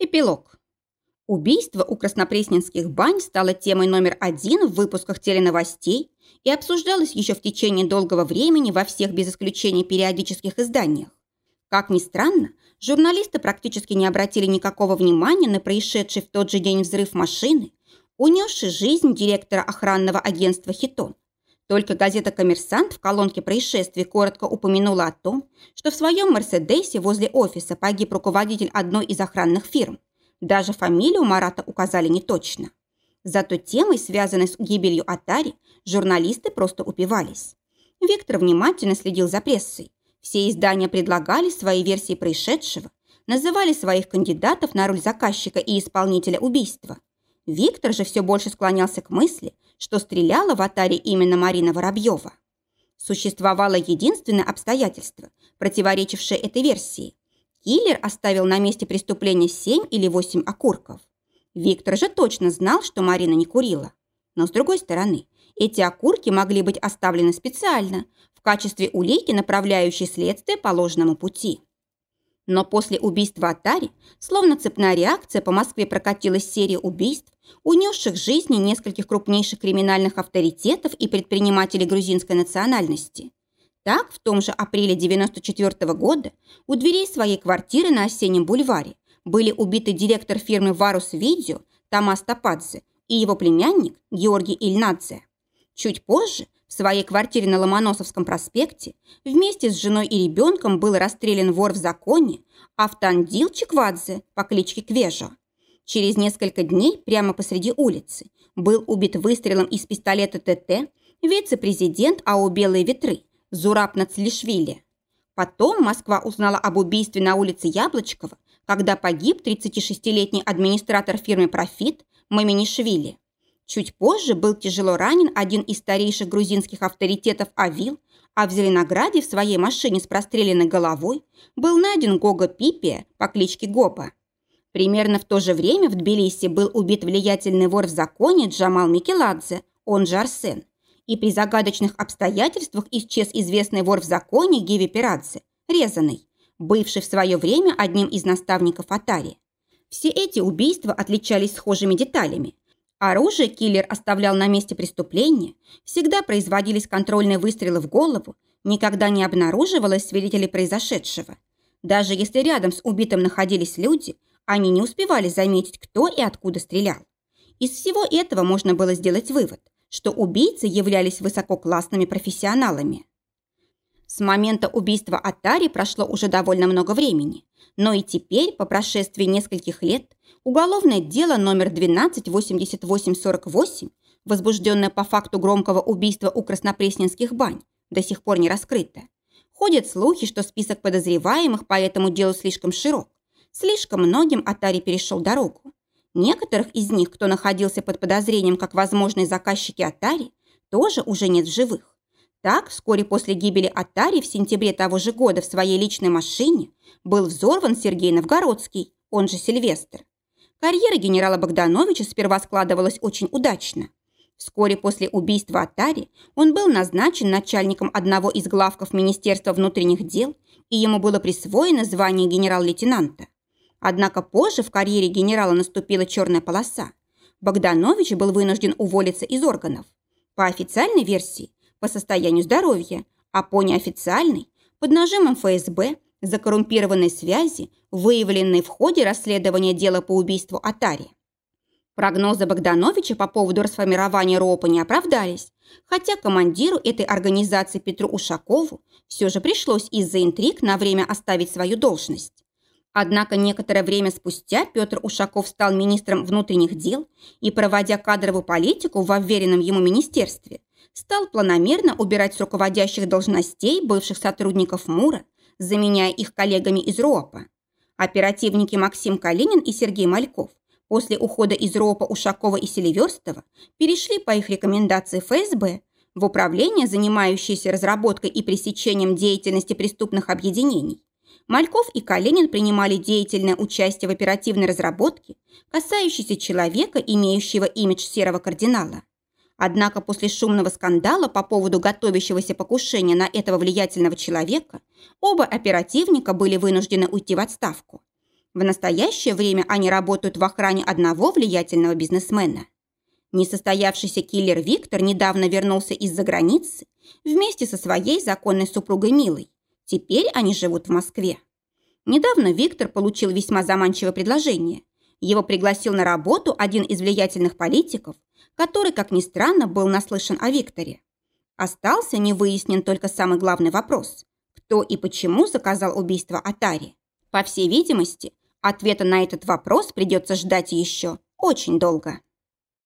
Эпилог. Убийство у краснопресненских бань стало темой номер один в выпусках теленовостей и обсуждалось еще в течение долгого времени во всех без исключения периодических изданиях. Как ни странно, журналисты практически не обратили никакого внимания на происшедший в тот же день взрыв машины, унесший жизнь директора охранного агентства «Хитон». Только газета «Коммерсант» в колонке происшествий коротко упомянула о том, что в своем «Мерседесе» возле офиса погиб руководитель одной из охранных фирм. Даже фамилию Марата указали не точно. Зато темой, связанной с гибелью Атари, журналисты просто упивались. Виктор внимательно следил за прессой. Все издания предлагали свои версии происшедшего, называли своих кандидатов на роль заказчика и исполнителя убийства. Виктор же все больше склонялся к мысли, что стреляла в Атаре именно Марина Воробьева. Существовало единственное обстоятельство, противоречившее этой версии. Киллер оставил на месте преступления семь или восемь окурков. Виктор же точно знал, что Марина не курила. Но с другой стороны, эти окурки могли быть оставлены специально, в качестве улики, направляющей следствие по ложному пути. Но после убийства Атари, словно цепная реакция, по Москве прокатилась серия убийств, унесших жизни нескольких крупнейших криминальных авторитетов и предпринимателей грузинской национальности. Так, в том же апреле 94 -го года у дверей своей квартиры на Осеннем бульваре были убиты директор фирмы «Варус Видео» Томас Топадзе и его племянник Георгий Ильнадзе. Чуть позже в своей квартире на Ломоносовском проспекте вместе с женой и ребенком был расстрелян вор в законе Автандил Чиквадзе по кличке Квежо. Через несколько дней прямо посреди улицы был убит выстрелом из пистолета ТТ вице-президент АО «Белые ветры» Зураб Нацлишвили. Потом Москва узнала об убийстве на улице Яблочкова, когда погиб 36-летний администратор фирмы «Профит» Маминишвили. Чуть позже был тяжело ранен один из старейших грузинских авторитетов Авил, а в Зеленограде в своей машине с простреленной головой был найден Гога Пипия по кличке Гоба. Примерно в то же время в Тбилиси был убит влиятельный вор в законе Джамал Микеладзе, он же Арсен. И при загадочных обстоятельствах исчез известный вор в законе Гиви Пирадзе, резанный, бывший в свое время одним из наставников Атари. Все эти убийства отличались схожими деталями. Оружие киллер оставлял на месте преступления, всегда производились контрольные выстрелы в голову, никогда не обнаруживалось свидетелей произошедшего. Даже если рядом с убитым находились люди, они не успевали заметить, кто и откуда стрелял. Из всего этого можно было сделать вывод, что убийцы являлись высококлассными профессионалами. С момента убийства Атари прошло уже довольно много времени, но и теперь, по прошествии нескольких лет, Уголовное дело номер 128848, возбужденное по факту громкого убийства у краснопресненских бань, до сих пор не раскрыто. Ходят слухи, что список подозреваемых по этому делу слишком широк. Слишком многим Атари перешел дорогу. Некоторых из них, кто находился под подозрением как возможные заказчики Атари, тоже уже нет в живых. Так, вскоре после гибели Атари в сентябре того же года в своей личной машине был взорван Сергей Новгородский, он же Сильвестр. Карьера генерала Богдановича сперва складывалась очень удачно. Вскоре после убийства Атари он был назначен начальником одного из главков Министерства внутренних дел, и ему было присвоено звание генерал-лейтенанта. Однако позже в карьере генерала наступила черная полоса. Богданович был вынужден уволиться из органов. По официальной версии – по состоянию здоровья, а по неофициальной – под нажимом ФСБ за коррумпированные связи, выявленные в ходе расследования дела по убийству Атари. Прогнозы Богдановича по поводу расформирования РОПа не оправдались, хотя командиру этой организации Петру Ушакову все же пришлось из-за интриг на время оставить свою должность. Однако некоторое время спустя Петр Ушаков стал министром внутренних дел и, проводя кадровую политику в уверенном ему министерстве, стал планомерно убирать с руководящих должностей бывших сотрудников МУРа заменяя их коллегами из РОПа. Оперативники Максим Калинин и Сергей Мальков после ухода из РОПа Ушакова и Селиверстова перешли по их рекомендации ФСБ в управление, занимающееся разработкой и пресечением деятельности преступных объединений. Мальков и Калинин принимали деятельное участие в оперативной разработке, касающейся человека, имеющего имидж серого кардинала. Однако после шумного скандала по поводу готовящегося покушения на этого влиятельного человека оба оперативника были вынуждены уйти в отставку. В настоящее время они работают в охране одного влиятельного бизнесмена. Несостоявшийся киллер Виктор недавно вернулся из-за границы вместе со своей законной супругой Милой. Теперь они живут в Москве. Недавно Виктор получил весьма заманчивое предложение. Его пригласил на работу один из влиятельных политиков, который, как ни странно, был наслышан о Викторе. Остался невыяснен только самый главный вопрос – кто и почему заказал убийство Атари. По всей видимости, ответа на этот вопрос придется ждать еще очень долго.